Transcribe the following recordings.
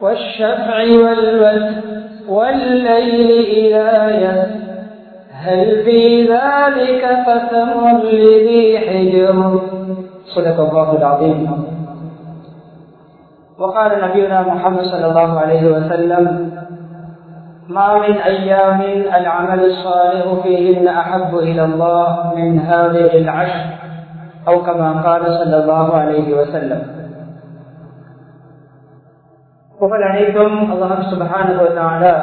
والشفع والوتر والليل إذا يسر هل في ذلك قسم لذي حجر؟ صدق الله العظيم. وقال نبينا محمد صلى الله عليه وسلم ما من أيام العمل الصالح فيهن أحب إلى الله من هذه العشر أو كما قال صلى الله عليه وسلم. புகழ் அனைத்தும் அல்லாஹ் சுபகான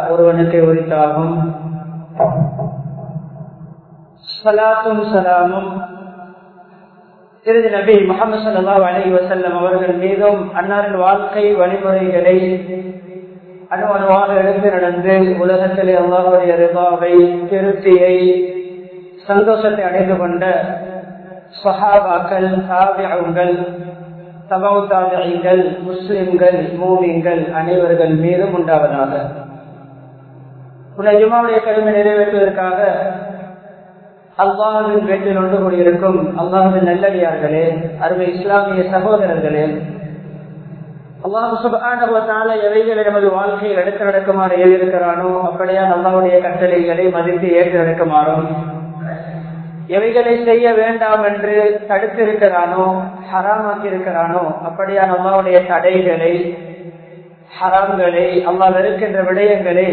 ஒருவனுக்கு உரித்தாகும். சலாத்தும் சலாமும். திருதி நபி முகமது சல்லா அலி வசல்லம் அவர்கள் மீதும் அன்னாரின் வாழ்க்கை வழிமுறைகளை அணுவணுவாக எடுத்து நடந்து உலகத்திலே அல்லாஹுடைய ரிபாவை திருப்தியை சந்தோஷத்தை அடைந்து கொண்ட சஹாபாக்கள் காவியங்கள் சமௌதாபிகள் முஸ்லிம்கள் மூமிங்கள் அனைவர்கள் மீதும் உண்டாவதாக. உன்னை ஜுமாவுடைய கடமை நிறைவேற்றுவதற்காக அல்லாஹின் வீட்டில் ஒன்று கூடியிருக்கும் அல்லாஹின் நல்லடியார்களே அருமை இஸ்லாமிய சகோதரர்களே அல்லாஹு சுபான எவைகளை நமது வாழ்க்கையில் எடுத்து நடக்குமாறு எழுதியிருக்கிறானோ அப்படியா அல்லாவுடைய கட்டளைகளை மதித்து ஏற்று நடக்குமாறும் எவைகளை செய்ய வேண்டாம் என்று தடுத்திருக்கிறானோ ஹராமாக்கி இருக்கிறானோ அப்படியா அல்லாவுடைய தடைகளை ஹராம்களை அல்லா வெறுக்கின்ற விடயங்களை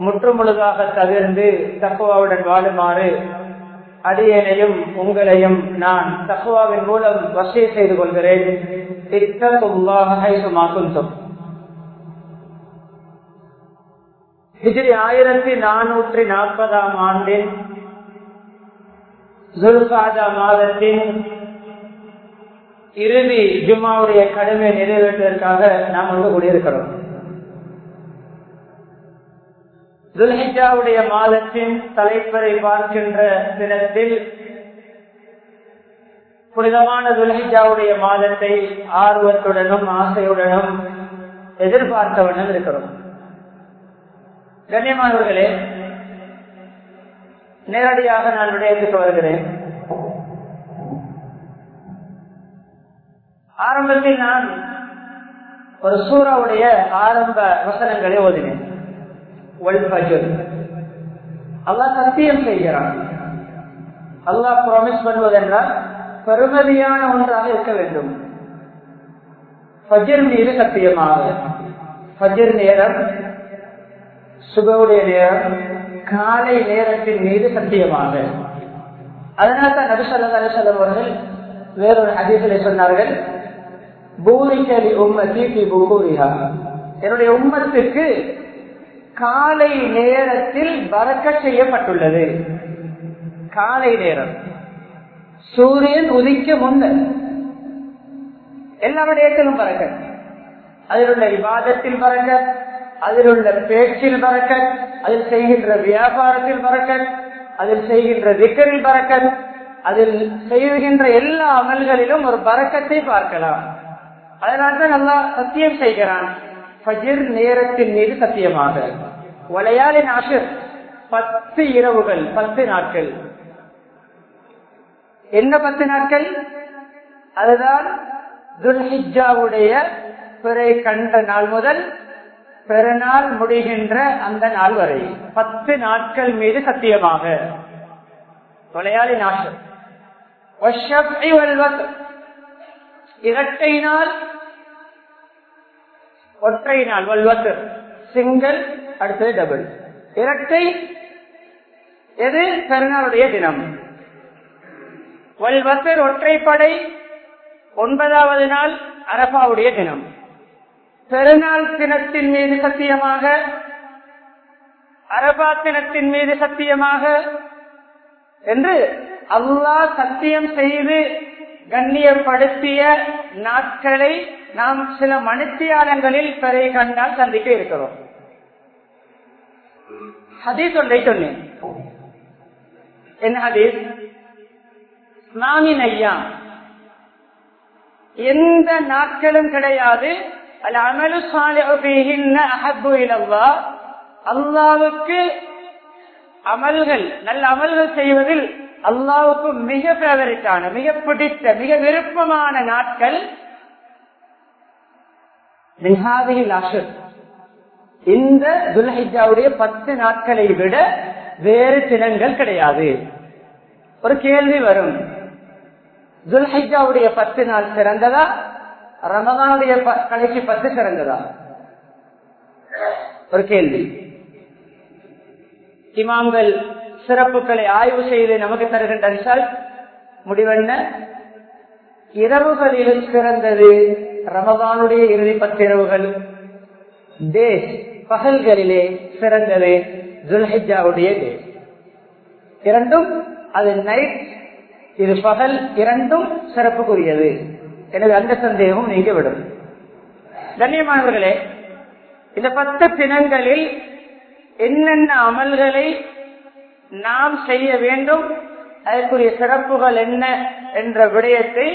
முற்றுமுழுதாக தவிர்ந்து தக்குவாவுடன் வாழுமாறு அடியனையும் உங்களையும் நான் தக்குவாவின் மூலம் வசதி செய்து கொள்கிறேன். ஹிஜ்ரி ஆயிரத்தி நானூற்றி நாற்பதாம் ஆண்டின் மாதத்தின் இறுதி ஜுமாவுடைய கடமை நிறைவேற்றுவதற்காக நாம் வந்து கூடியிருக்கிறோம் துல்ஹிஜாவுடைய மாதத்தின் தலைப்பரை பார்க்கின்ற தினத்தில் புனிதமான துல்ஹிஜாவுடைய மாதத்தை ஆர்வத்துடனும் ஆசையுடனும் எதிர்பார்த்தவண்ணம் இருக்கிறோம். கண்ணியமானவர்களே நேரடியாக நான் விடயத்துக்கு வருகிறேன். ஆரம்பத்தில் நான் ஒரு சூறாவுடைய ஆரம்ப வசனங்களை ஓதினேன். அல்லா சத்தியம் செய்கிறான். அல்லாஹ் ப்ராமிஸ் பண்ணுவதென்றால் பெருமதியான ஒன்றாக இருக்க வேண்டும். ஃபஜர் மீது சத்தியமாக. ஃபஜர் நேரம் சுகவுடைய நேரம் காலை நேரத்தின் மீது சத்தியமாக. அதனால தான் நபிசல்லா அலிசல்லம் அவர்கள் வேறொரு ஹதீசிலே சொன்னார்கள் பூரிக்கலி உம்மத்தி பி பூரிகா என்னுடைய உம்மத்துக்கு காலை நேரத்தில் பறக்க செய்யப்பட்டுள்ளது. காலை நேரம். சூரியன் உதிக்க முன்னர் எல்லாருடைய விடயத்திலும் பறக்க. அதில் உள்ள விவாதத்தில் பறக்க அதில் உள்ள பேச்சில் பறக்கன் அதில் செய்கின்ற வியாபாரத்தில் பறக்க அதில் செய்கின்ற திக்கரில் பறக்கன் அதில் செய்கின்ற எல்லா அமல்களிலும் ஒரு பறக்கத்தை பார்க்கலாம். அதனால்தான் நல்லா சத்தியம் செய்கிறான். ஃபஜிர் நேரத்தின் மீது சத்தியமாக. வளையாளின் ஆசிர் பத்து இரவுகள் பத்து நாட்கள். என்ன பத்து நாட்கள்? அதுதான் துல்ஹிஜாவுடைய பிறை கண்ட நாள் முதல் பெருநாள் முடிகின்ற அந்த நாள் வரை. பத்து நாட்கள் மீது சத்தியமாக. தொலையாளி நாட்கள் இரட்டை நாள் ஒற்றை நாள் வல்வத்து சிங்கிள் அடுத்தது டபுள். இரட்டை எது? பெருநாளுடைய தினம். வல்வத்தர் ஒற்றைப்படை ஒன்பதாவது நாள் அரபாவுடைய தினம். பெருநாள் தினத்தின் மீது சத்தியமாக அரபா தினத்தின் மீது சத்தியமாக என்று அல்லாஹ் சத்தியம் செய்து கண்ணியப்படுத்திய நாட்களை நாம் சில மனுத்தியாளங்களில் பிறை கண்டால் சந்திக்க இருக்கிறோம். ஹதீஸ் ஒன்றை சொன்னேன். என்ன ஹதீஸ்? நாமின் ஐயா. எந்த நாட்களும் கிடையாது. அல்லாவுக்கு அமல்கள் நல்ல அமல்கள் செய்வதில் அல்லாவுக்கு மிக பேவரிட்டான மிக பிடித்த மிக விருப்பமான நாட்கள் இந்த துல்ஹிஜாவுடைய பத்து நாட்களை விட வேறு தினங்கள் கிடையாது ஒரு கேள்வி வரும் துல்ஹிஜாவுடைய பத்து நாள் சிறந்ததா ரமதானுடைய கடைசி பத்து சிறந்ததா ஒரு கேள்வி. இமாம்கள் சிறப்புகளை ஆய்வு செய்து நமக்கு தருகின்ற ரிசல்ட் முடிவென்ன? இரவுகளிலும் சிறந்தது ரமதானுடைய இறுதி பத்திரவுகள் தேஷ் பகல்களிலே சிறந்தது துல்ஹிஜாவுடைய தேஷ் இரண்டும் அது நைட் இது பகல் இரண்டும் சிறப்புக்குரியது. எனவே அந்த சந்தேகம் நீங்கிவிடும். கண்ணியமானவர்களே இந்த பத்து தினங்களில் என்னென்ன அமல்களை நாம் செய்ய வேண்டும் அதற்குரிய சிறப்புகள் என்ன என்ற விடயத்தை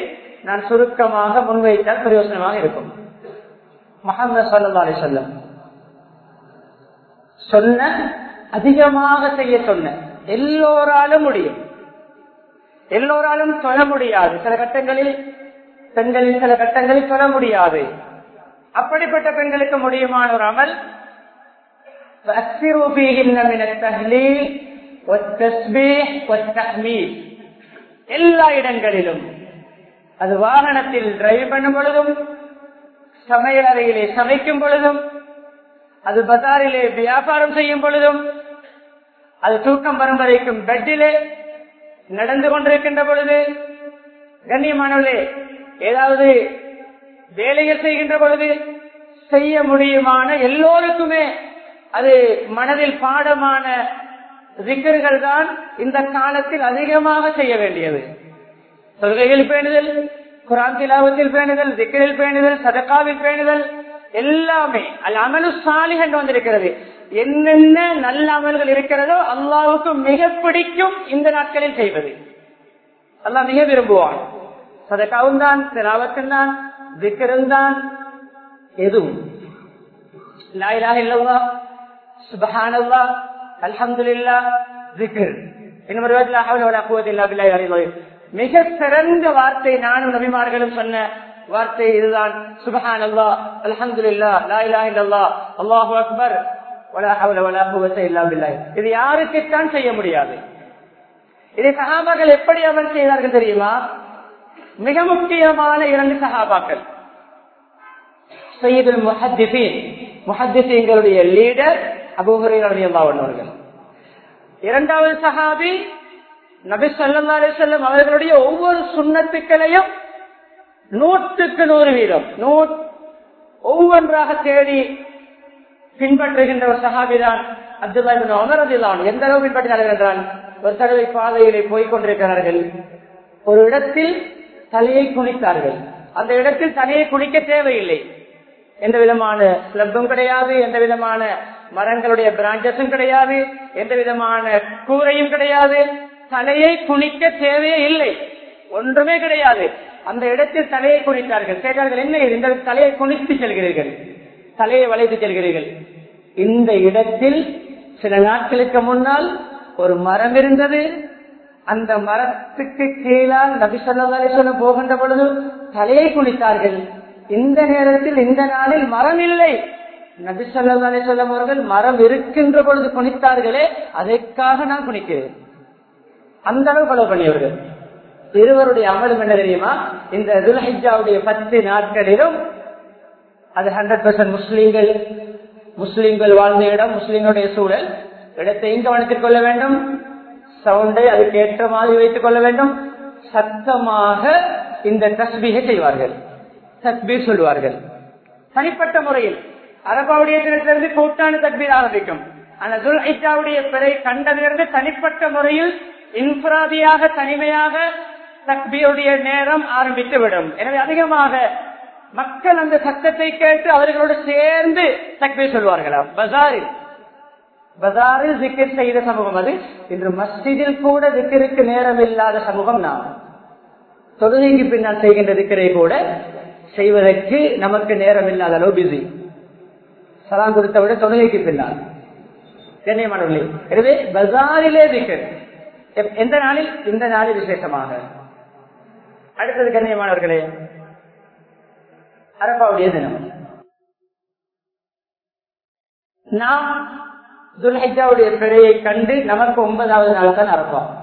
நான் சுருக்கமாக முன்வைத்தால் பிரயோசனமாக இருக்கும். மகமது சல்லா சொல்லம் சொன்ன அதிகமாக செய்ய சொன்ன எல்லோராலும் முடியும். எல்லோராலும் சொல்ல முடியாது. சில கட்டங்களில் பெண்களின் சில கட்டங்களில் சொல்ல முடியாது. அப்படிப்பட்ட பெண்களுக்கு முடியுமான ஒரு அமல் எல்லா இடங்களிலும் அது வாகனத்தில் டிரைவ் பண்ணும் பொழுதும் சமையல் அறையிலே சமைக்கும் பொழுதும் அது பசாரிலே வியாபாரம் செய்யும் பொழுதும் அது தூக்கம் வரும் வரைக்கும் பெட்டிலே நடந்து கொண்டிருக்கின்ற பொழுது கண்ணியமானவர்களே ஏதாவது வேலையை செய்கின்ற பொழுது செய்ய முடியுமான எல்லோருக்குமே அது மனதில் பாடமான சிக்கர்கள் தான் இந்த காலத்தில் அதிகமாக செய்ய வேண்டியது. தொழுகைகள் பேணுதல் குரான் திலாவத்தில் பேணுதல் திக்கரில் பேணுதல் சதக்காவில் பேணுதல் எல்லாமே. அல்ல அமலு சாலி என்று வந்திருக்கிறது. என்னென்ன நல்ல அமல்கள் இருக்கிறதோ அல்லாவுக்கு மிக பிடிக்கும் இந்த நாட்களில் செய்வது. அல்லாஹ் மிக விரும்புவான். சதக்காவும் தான் திலாவத்தும் தான் திக்கரும் தான் எதுவும் லாயிலாக இல்லவா சுபஹானல்லா அல்ஹம்துலில்லா திக்ர் மிக சிறந்த வார்த்தை நானும் நபிமார்களும் சொன்ன வார்த்தை இதுதான் சுபஹான் அல்லா அல்ஹம்துலில்லா லாயிலா இல்லல்லா அல்லாஹு அக்பர் இது யாருக்குத்தான் செய்ய முடியாது இதை சகாபாக்கள் எப்படி அமல் செய்தார்கள் தெரியுமா மிக முக்கியமான இரண்டு சகாபாக்கள் சையீதுல் முஹத்திசீன் முஹத்திசீன்களுடைய லீடர் அபூஹரையுடைய இரண்டாவது சஹாபி நபி சொல்லா செல்லும் அவர்களுடைய ஒவ்வொரு சுண்ணத்துக்களையும் நூற்றுக்கு நூறு வீதம் நூ ஒவ்வொன்றாக தேடி பின்பற்றுகின்ற ஒரு சஹாபிதான் அப்துல்லா அமரதில்லான் எந்த அளவு பின்பற்றினார்கள் என்றால் ஒரு தடவை பாதையிலே போய்கொண்டிருக்கிறார்கள் ஒரு இடத்தில் தலையை குனித்தார்கள். அந்த இடத்தில் தலையை குனிக்க தேவையில்லை. எந்த விதமான கிளப்பும் கிடையாது எந்த விதமான மரங்களுடைய பிரான்சஸும் கிடையாது எந்த விதமான கூரையும் கிடையாது. தலையை குனிக்க தேவையே இல்லை. ஒன்றுமே கிடையாது. அந்த இடத்தில் தலையை குனித்தார்கள். கேட்டார்கள் என்ன இந்த தலையை குனித்து செல்கிறீர்கள். தலையை வளைத்து செல்கிறீர்கள். இந்த இடத்தில் சில நாட்களுக்கு முன்னால் ஒரு மரம் இருந்தது. அந்த மரத்துக்கு கீழால் நபிசல்ல போகின்ற பொழுது தலையை குனித்தார்கள். இந்த நேரத்தில் இந்த நாளில் மரம் இல்லை நபிசல்லி சொல்லம் அவர்கள் மரம் இருக்கின்ற பொழுது குனித்தார்களே அதற்காக நான் குனிக்கிறேன். அந்த அளவு கொலை பண்ணியவர்கள். இருவருடைய அமலும் என்ன தெரியுமா? இந்த துல்ஹிஜாவுடைய பத்து நாட்களிலும் அது ஹண்ட்ரட் பெர்சன்ட் முஸ்லீம்கள் முஸ்லீம்கள் வாழ்ந்த இடம் முஸ்லீம்களுடைய சூழல். இடத்தையும் கவனத்தில் கொள்ள வேண்டும்? சவுண்டை அதுக்கேற்ற மாதிரி வைத்துக் கொள்ள வேண்டும். சத்தமாக இந்த தஸ்பீகை செய்வார்கள். தஸ்பீர் சொல்வார்கள் தனிப்பட்ட முறையில் அரபாவுடைய தினத்திலிருந்து கூட்டான தக்பீர் ஆரம்பிக்கும். அந்த துல்ஹிஜாவுடைய பிறை கண்டதிலிருந்து தனிப்பட்ட முறையில் இன்ஃபராதியாக தனிமையாக தக்பியுடைய நேரம் ஆரம்பித்து விடும் எனவே அதிகமாக மக்கள் அந்த சத்தத்தை கேட்டு அவர்களோடு சேர்ந்து தக்பீர் சொல்வார்களாம். பசாரில் பஜாரில் திக்கர் செய்த சமூகம் அது. இன்று மஸ்ஜிதில் கூட திக்கருக்கு நேரம் இல்லாத சமூகம் நாம். தொழுகைக்கு பின்னால் செய்கின்ற திக்கரை கூட செய்வதற்கு நமக்கு நேரம் இல்லாத அளவு பிஸி சலாம் கொடுத்த விட தொழுகைக்கு பின்னால். கண்ணியமானவர்களே எனவே பஜாரிலே திக்கர் எந்த நாளில்? இந்த நாளில் விசேஷமாக. அடுத்தது கண்ணியமானவர்களே அரபாவுடைய தினம். நாம் துல்ஹிஜாவுடைய பிழையை கண்டு நமக்கு ஒன்பதாவது நாள் தான் அரபா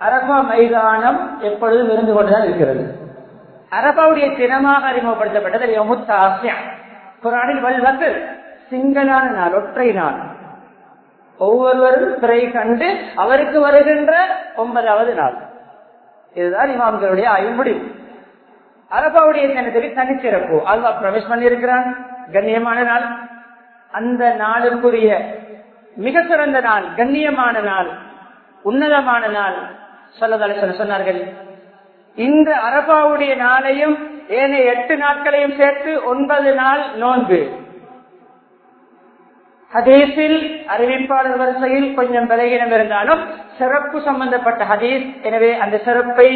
அரபா மைதானம் எப்பொழுதும் இருந்து கொண்டுதான் இருக்கிறது. அரபாவுடைய தினமாக அறிமுகப்படுத்தப்பட்டது குரானில் வல்வத்து சிங்களான நாள் ஒற்றை நாள். ஒவ்வொருவரும் பிறை கண்டு அவருக்கு வருகின்ற ஒன்பதாவது நாள். இதுதான் இமாம்களுடைய ஐம்புடி முடிவு. அரபாவுடைய தினத்துக்கு தனிச்சிறப்பு. அல்வா பிரவேஷ் பண்ணியிருக்கிறான். கண்ணியமான நாள். அந்த நாளுக்குரிய மிக சிறந்த நாள் கண்ணியமான நாள் உன்னதமான நாள் சொல்லதலை சொன்னார்கள். இந்த அரபாவுடைய நாளையும் ஏனைய எட்டு நாட்களையும் சேர்த்து ஒன்பது நாள் நோன்பு. ஹதீஸில் அறிவிப்பாளர் வரிசையில் கொஞ்சம் விலகினம் இருந்தாலும் சிறப்பு சம்பந்தப்பட்ட ஹதீஸ். எனவே அந்த சிறப்பை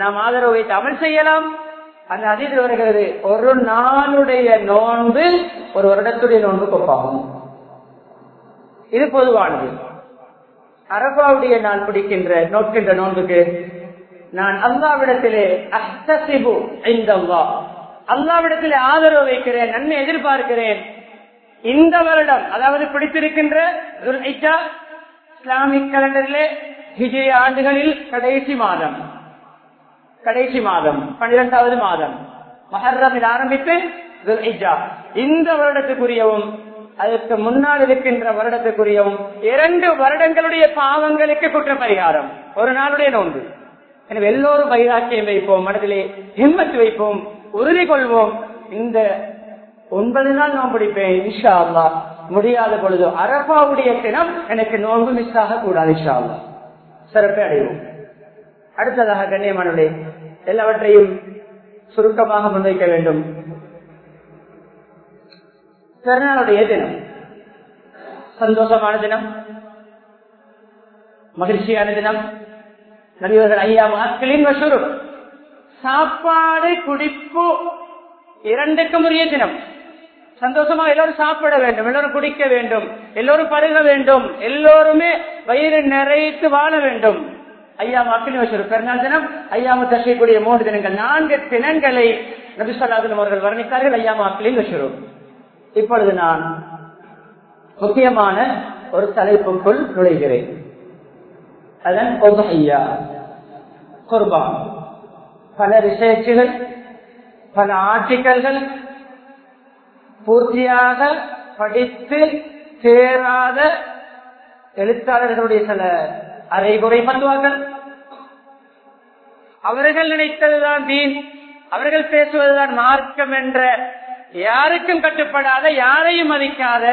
நாம் ஆதரவு வைத்து அமல் செய்யலாம். அந்த ஹதீஸ் வருகிறது ஒரு நாளுடைய நோன்பு ஒரு வருடத்துடைய நோன்பு கொப்பாகும் இது பொதுவானது. அரபாவுடைய நான் பிடிக்கின்ற நோக்கின்ற நோன்புக்கு நான் அல்லாவிடத்திலே அஸ்தசிபு இந்த அல்லாவிடத்திலே ஆதரவு வைக்கிறேன் நன்மை எதிர்பார்க்கிறேன். இந்த வருடம் அதாவது பிடித்திருக்கின்ற இஸ்லாமிக் கலண்டரிலே ஹிஜி ஆண்டுகளில் கடைசி மாதம். கடைசி மாதம் பன்னிரெண்டாவது மாதம். மஹர்ரமில் ஆரம்பித்து இந்த வருடத்துக்குரியவும் அதற்கு முன்னால் இருக்கின்ற வருடத்துக்குரியவும் இரண்டு வருடங்களுடைய பாவங்களுக்கு குற்ற பரிகாரம் ஒரு நாளுடைய நோன்பு. எனவே எல்லோரும் வைராக்கியம் வைப்போம் மனதிலே ஹிம்மத்து வைப்போம் உறுதி கொள்வோம். இந்த ஒன்பது நாள் நோன் பிடிப்பேன் இன்ஷா அல்லா முடியாத பொழுது அரபாவுடைய தினம் எனக்கு நோன்பு மிஸ் ஆக கூடாது இன்ஷா அல்லா சிறப்பை அடைவோம். அடுத்ததாக கண்ணியமானவர்களே எல்லாவற்றையும் சுருக்கமாக முன்வைக்க வேண்டும். பிறநாளுடைய தினம். சந்தோஷமான தினம். மகிழ்ச்சியான தினம். நடிகர்கள் ஐயா மக்களின் வசூறு. சாப்பாடு குடிப்பு இரண்டுக்கும் உரிய தினம். சந்தோஷமா எல்லாரும் சாப்பிட வேண்டும். எல்லாரும் குடிக்க வேண்டும். எல்லோரும் பருக வேண்டும். எல்லோருமே வயிறு நிறைத்து வாழ வேண்டும். ஐயா மக்கள் வச்சு பெருநாள் தினம் ஐயாம தசைக்கூடிய மூன்று தினங்கள் நான்கு தினங்களை நபிசல்லாதன் அவர்கள் வர்ணித்தார்கள். ஐயா மக்களின் வச்சு இப்பொழுது நான் முக்கியமான ஒரு தலைப்புக்குள் நுழைகிறேன். அதன் ஐயா குர்பான். பல ரிசர்ச்சுகள் பல ஆர்டிக்கல்கள் பூர்த்தியாக படித்து சேராத எழுத்தாளர்களுடைய சில அரைகுறை பந்துவார்கள் அவர்கள் நினைத்ததுதான் தீன். அவர்கள் பேசுவதுதான் மார்க்கம் என்ற யாருக்கும் கட்டுப்படாத யாரையும் மதிக்காத.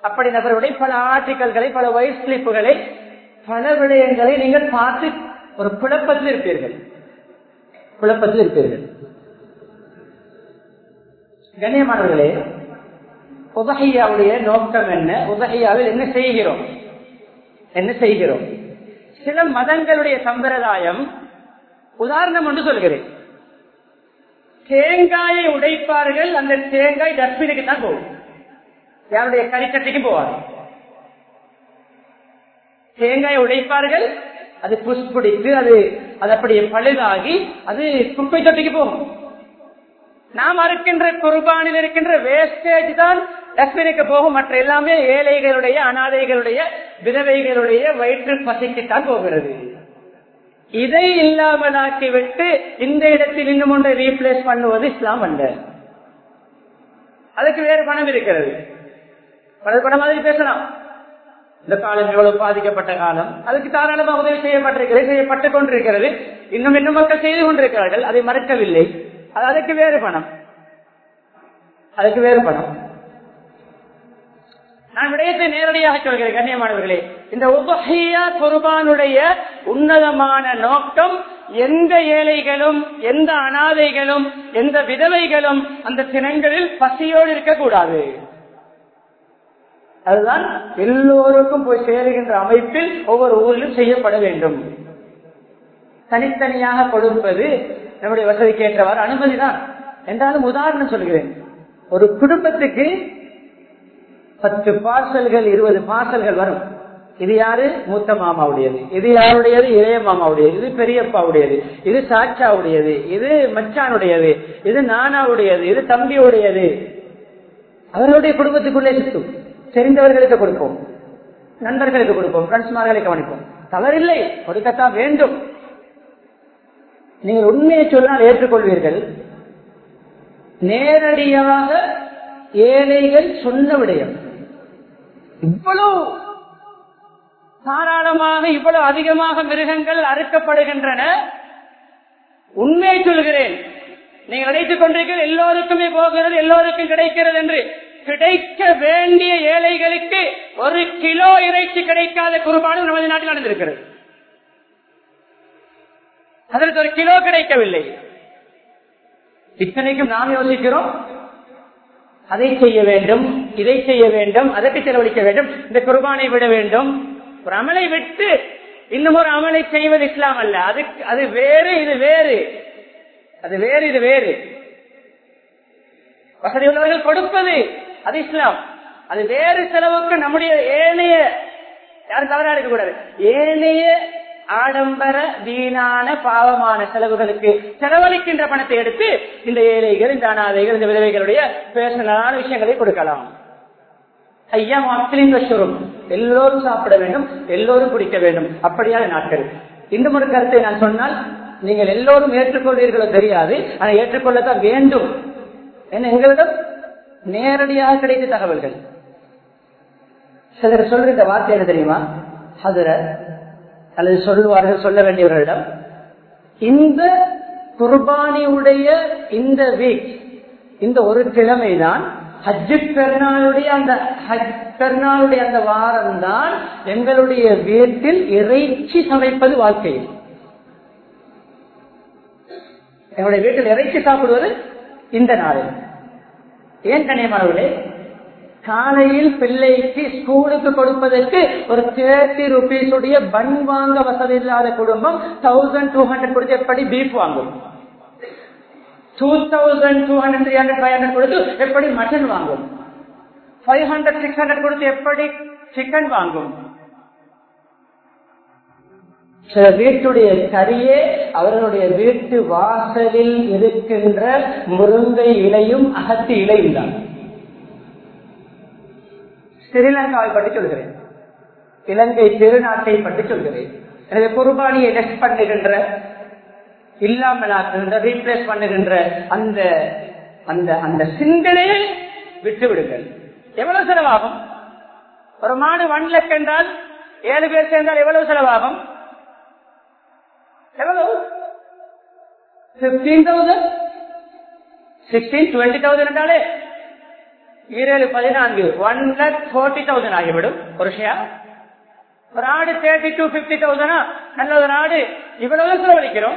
அப்படி நபருடைய பல ஆர்டிக்கல்களை பல வயசு ஸ்லிப்புகளை பல விடயங்களை நீங்கள் பார்த்து ஒரு குழப்பத்தில் இருப்பீர்கள். குழப்பத்தில் இருப்பீர்கள். கண்ணியமானவர்களே உதகையாவுடைய நோக்கம் என்ன? உதகையாவில் என்ன செய்கிறோம்? என்ன செய்கிறோம்? சில மதங்களுடைய சம்பிரதாயம் உதாரணம் ஒன்று சொல்கிறேன். தேங்காயை உடைப்பார்கள் அந்த தேங்காய் டஸ்ட்பினுக்கு தான் போகும். யாருடைய கறிக்கட்டைக்கு போவார் தேங்காயை உடைப்பார்கள் அது புஷ்பிடித்து அது அது அப்படியே பழுதாகி அது குப்பை தொட்டிக்கு போகும். நாம் அறுக்கின்ற குர்பானில் இருக்கின்ற வேஸ்டேஜ் தான் டஸ்ட்பினுக்கு போகும் மற்ற எல்லாமே ஏழைகளுடைய அனாதைகளுடைய விதவைகளுடைய வயிற்று பசிக்குத்தான் போகிறது. இதை இல்லாமலாக்கி விட்டு இந்த இடத்தில் இன்னும் ஒன்றை ரீப்ளேஸ் பண்ணுவது இஸ்லாம் அல்ல. அதுக்கு வேறு பணம் இருக்கிறது. பணம் மாதிரி பேசலாம். இந்த காலம் எவ்வளவு பாதிக்கப்பட்ட காலம். அதுக்கு தாராளமாக உதவி செய்யப்பட்டிருக்கிறது செய்யப்பட்டுக் கொண்டிருக்கிறது. இன்னும் இன்னும் மக்கள் செய்து கொண்டிருக்கிறார்கள். அதை மறக்கவில்லை. அது அதுக்கு வேறு பணம். அதுக்கு வேறு பணம். நான் விடயத்தை நேரடியாக சொல்கிறேன் கண்ணியமானவர்களே. இந்த உபஹியா குர்பானுடைய உன்னதமான நோக்கம் எந்த ஏழைகளும் எந்த அனாதைகளும் எந்த விதவைகளும் அந்த தினங்களில் பசியோடு இருக்கக்கூடாது. அதுதான் எல்லோருக்கும் போய் சேருகின்ற அமைப்பில் ஒவ்வொரு ஊரிலும் செய்யப்பட வேண்டும். தனித்தனியாக கொடுப்பது நம்முடைய வசதிக்கு ஏற்றவாறு அனுமதிதான். என்றாலும் உதாரணம் சொல்கிறேன். ஒரு குடும்பத்துக்கு பத்து பார்சல்கள் இருபது பார்சல்கள் வரும். இது யாரு? மூத்த மாமாவுடையது. இது யாருடையது? இளைய மாமாவுடையது. இது பெரியப்பாவுடையது. இது சாச்சாவுடையது. இது மச்சானுடையது. இது நானாவுடையது. இது தம்பியுடையது. அவர்களுடைய குடும்பத்துக்குள்ளே சுத்தும். தெரிந்தவர்களுக்கு கொடுப்போம். நண்பர்களுக்கு கொடுப்போம். ஃப்ரெண்ட்ஸ்மார்களை கவனிப்போம். தவறில்லை. கொடுக்கத்தான் வேண்டும். நீங்கள் உண்மையை சொன்னால் ஏற்றுக்கொள்வீர்கள். நேரடியாக ஏழைகள் சொன்ன விடயம் இவ்வளவு தாராளமாக இவ்வளவு அதிகமாக மிருகங்கள் அறுக்கப்படுகின்றன. உண்மையை சொல்கிறேன். நீங்கள் நினைத்துக் கொண்டிருக்கிற எல்லோருக்குமே போகிறது எல்லோருக்கும் கிடைக்கிறது என்று. கிடைக்க வேண்டிய ஏழைகளுக்கு ஒரு கிலோ இறைச்சி கிடைக்காத குறுபாடு நமது நாட்டில் நடந்திருக்கிறது. அதற்கு ஒரு கிலோ கிடைக்கவில்லை. இத்தனைக்கும் நாம் யோசிக்கிறோம். அதை செய்ய வேண்டும் இதை செய்ய வேண்டும் அதற்கு செலவழிக்க வேண்டும் இந்த குர்பானை விட வேண்டும். ஒரு அமலை விட்டு இன்னும் ஒரு அமலை செய்வது இஸ்லாம் அல்ல. அது அது வேறு இது வேறு. அது வேறு இது வேறு. வசதி உள்ளவர்கள் கொடுப்பது அது இஸ்லாம். அது வேறு செலவுக்கு நம்முடைய ஏனைய யாரும் தவறா இருக்கக்கூடாது. ஏனைய ஆடம்பர வீணான பாவமான செலவுகளுக்கு செலவழிக்கின்ற பணத்தை எடுத்து இந்த ஏழைகள் இந்த அனாதைகள் இந்த விதவைகளுடைய பேசலான விஷயங்களை கொடுக்கலாம். ஐயா மக்களின் வசூரும் எல்லோரும் சாப்பிட வேண்டும் எல்லோரும் குடிக்க வேண்டும். அப்படியான நாட்கள். இன்னும் ஒரு கருத்தை நான் சொன்னால் நீங்கள் எல்லோரும் ஏற்றுக்கொள்வீர்களோ தெரியாது ஆனால் ஏற்றுக்கொள்ளத்தான் வேண்டும். ஏன்னா எங்களிடம் நேரடியாக கிடைத்த தகவல்கள். சிலர் சொல்ற இந்த வார்த்தை என்ன தெரியுமா? அதுல அல்லது சொல்லுவார்கள் சொல்ல வேண்டியவர்களிடம் இந்த குர்பானியுடைய இந்த வீக் இந்த ஒரு கிழமைதான் ஹஜ்ஜு பெருநாளுடைய அந்த ஹஜ் பெருநாளுடைய அந்த வாரம் தான் எங்களுடைய வீட்டில் இறைச்சி சமைப்பது வாழ்க்கையில். எங்களுடைய வீட்டில் இறைச்சி சாப்பிடுவது இந்த நாளில். ஏன் கண்ணியமானவர்களே? காலையில் பிள்ளைக்கு ஸ்கூலுக்கு கொடுப்பதற்கு ஒரு தேர்ட்டி ருபீஸ் உடைய பன் வாங்க வசதி இல்லாத குடும்பம் தௌசண்ட் டூ ஹண்ட்ரட் கொடுத்து எப்படி பீஃப் வாங்கும்? Two thousand two hundred three hundred five hundred கொடுத்து எப்படி மட்டன் வாங்கும்? ஃபைவ் ஹண்ட்ரட் சிக்ஸ் ஹண்ட்ரட் கொடுத்து எப்படி சிக்கன் வாங்கும்? சில வீட்டுடைய கரியே அவர்களுடைய வீட்டு வாசலில் இருக்கின்ற முருங்கை இலையும் அகத்தி இலையும் தான் ஸ்ரீலங்காவை பற்றி சொல்கிறேன். இலங்கை திருநாட்டை பற்றி சொல்கிறேன். எனவே குர்பானியை டெஸ்ட் பண்ணுகின்ற இல்லாமலாக்குகின்ற ரீப்ளேஸ் பண்ணுகின்ற அந்த அந்த அந்த சிந்தனையை விட்டு விடுங்கள் எவ்வளவு செலவாகும்? ஒரு மாடு ஒன் லக் என்றால் ஏழு பேர் சேர்ந்தால் எவ்வளவு செலவாகும்? எவ்வளவு? Fifteen thousand sixteen twenty thousand என்றாலே ஈரேழு பதினான்கு. ஒன் லேக் ஃபோர்ட்டி தௌசண்ட் ஆகிவிடும். ஒரு ஷேர் ஒரு ஆடு தேர்ட்டி டூ பிப்டி தௌசண்டா நல்ல ஒரு ஆடு. இவ்வளவு செலவழிக்கிறோம்.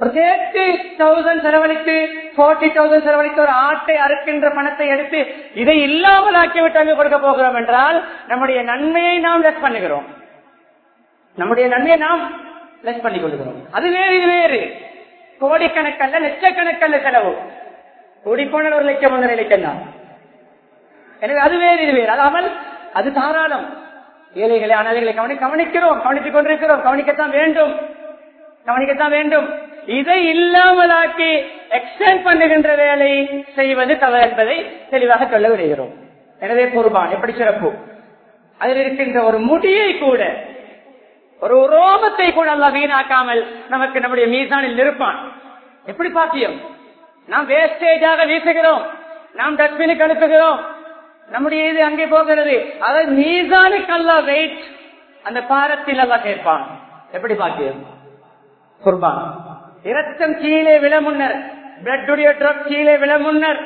ஒரு தேர்ட்டி தௌசண்ட் செலவழித்து போர்ட்டி தௌசண்ட் செலவழித்து ஒரு ஆட்டை அறுக்கின்ற பணத்தை எடுத்து இதை இல்லாமல் ஆக்கிவிட்டாங்க கொடுக்க போகிறோம் என்றால் நம்முடைய நன்மையை நாம் லெஸ் பண்ணுகிறோம். நம்முடைய நன்மையை நாம் லெஸ் பண்ணி கொள்கிறோம். அது வேறு இது வேறு. கோடிக்கணக்கல்ல லட்சக்கணக்கல்ல செலவு. கூடி ஒரு லட்சம் வந்த லட்சம் எனவே அது வேறு இது வேறு. அதாமல் அது தாராளம். ஏழைகளை அனாதைகளை கவனி கவனிக்கிறோம் கவனித்துக் கொண்டிருக்கிறோம். கவனிக்கத்தான் வேண்டும். கவனிக்கத்தான் வேண்டும். இதை இல்லாமலாக்கி எக்ஸ்டென்ட் பண்ணுகின்ற வேலை செய்வது தவறு என்பதை தெளிவாக சொல்ல விடுகிறோம். எனவே குர்பான் எப்படி சிறப்பு? அதில் இருக்கின்ற ஒரு முடியை கூட ஒரு ரோமத்தை கூட அல்ல வீணாக்காமல் நமக்கு நம்முடைய மீசானில் இருப்பான் எப்படி பாக்கியம்? நாம் வேஸ்டேஜாக வீசுகிறோம். நாம் டஸ்ட்பினுக்கு அனுப்புகிறோம். நம்முடைய இது அங்கே போகிறது. அதை மீசானுக்கு அல்ல வெயிட் அந்த பாரத்தில் எல்லாம் கேட்பான் எப்படி பாக்கியம் குர்பான். இரத்தம் கீழே விழ முன்னர் பிளட்டுடைய ட்ரக் கீழே விழ முன்னர்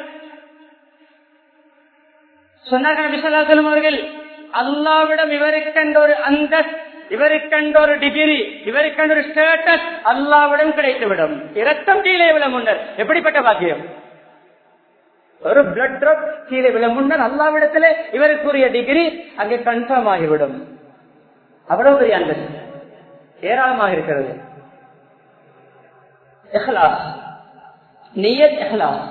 சொன்னார்கள் விசலாசலம் அவர்கள் அல்லாவிடம் இவருக்கென்ற ஒரு அந்த இவருக்கென்ற ஒரு டிகிரி இவருக்கென்ற ஒரு ஸ்டேட்டஸ் அல்லாவிடம் கிடைத்துவிடும். இரத்தம் கீழே விழ முன்னர் எப்படிப்பட்ட பாக்கியம்? ஒரு பிளட் ட்ராப் கீழே விழ முன்னர் அல்லாவிடத்திலே இவருக்குரிய டிகிரி அங்கே கன்ஃபார்ம் ஆகிவிடும். அவ்வளவு பெரிய அந்த ஏராளமாக இருக்கிறது. நியத் இஹ்லாஸ்.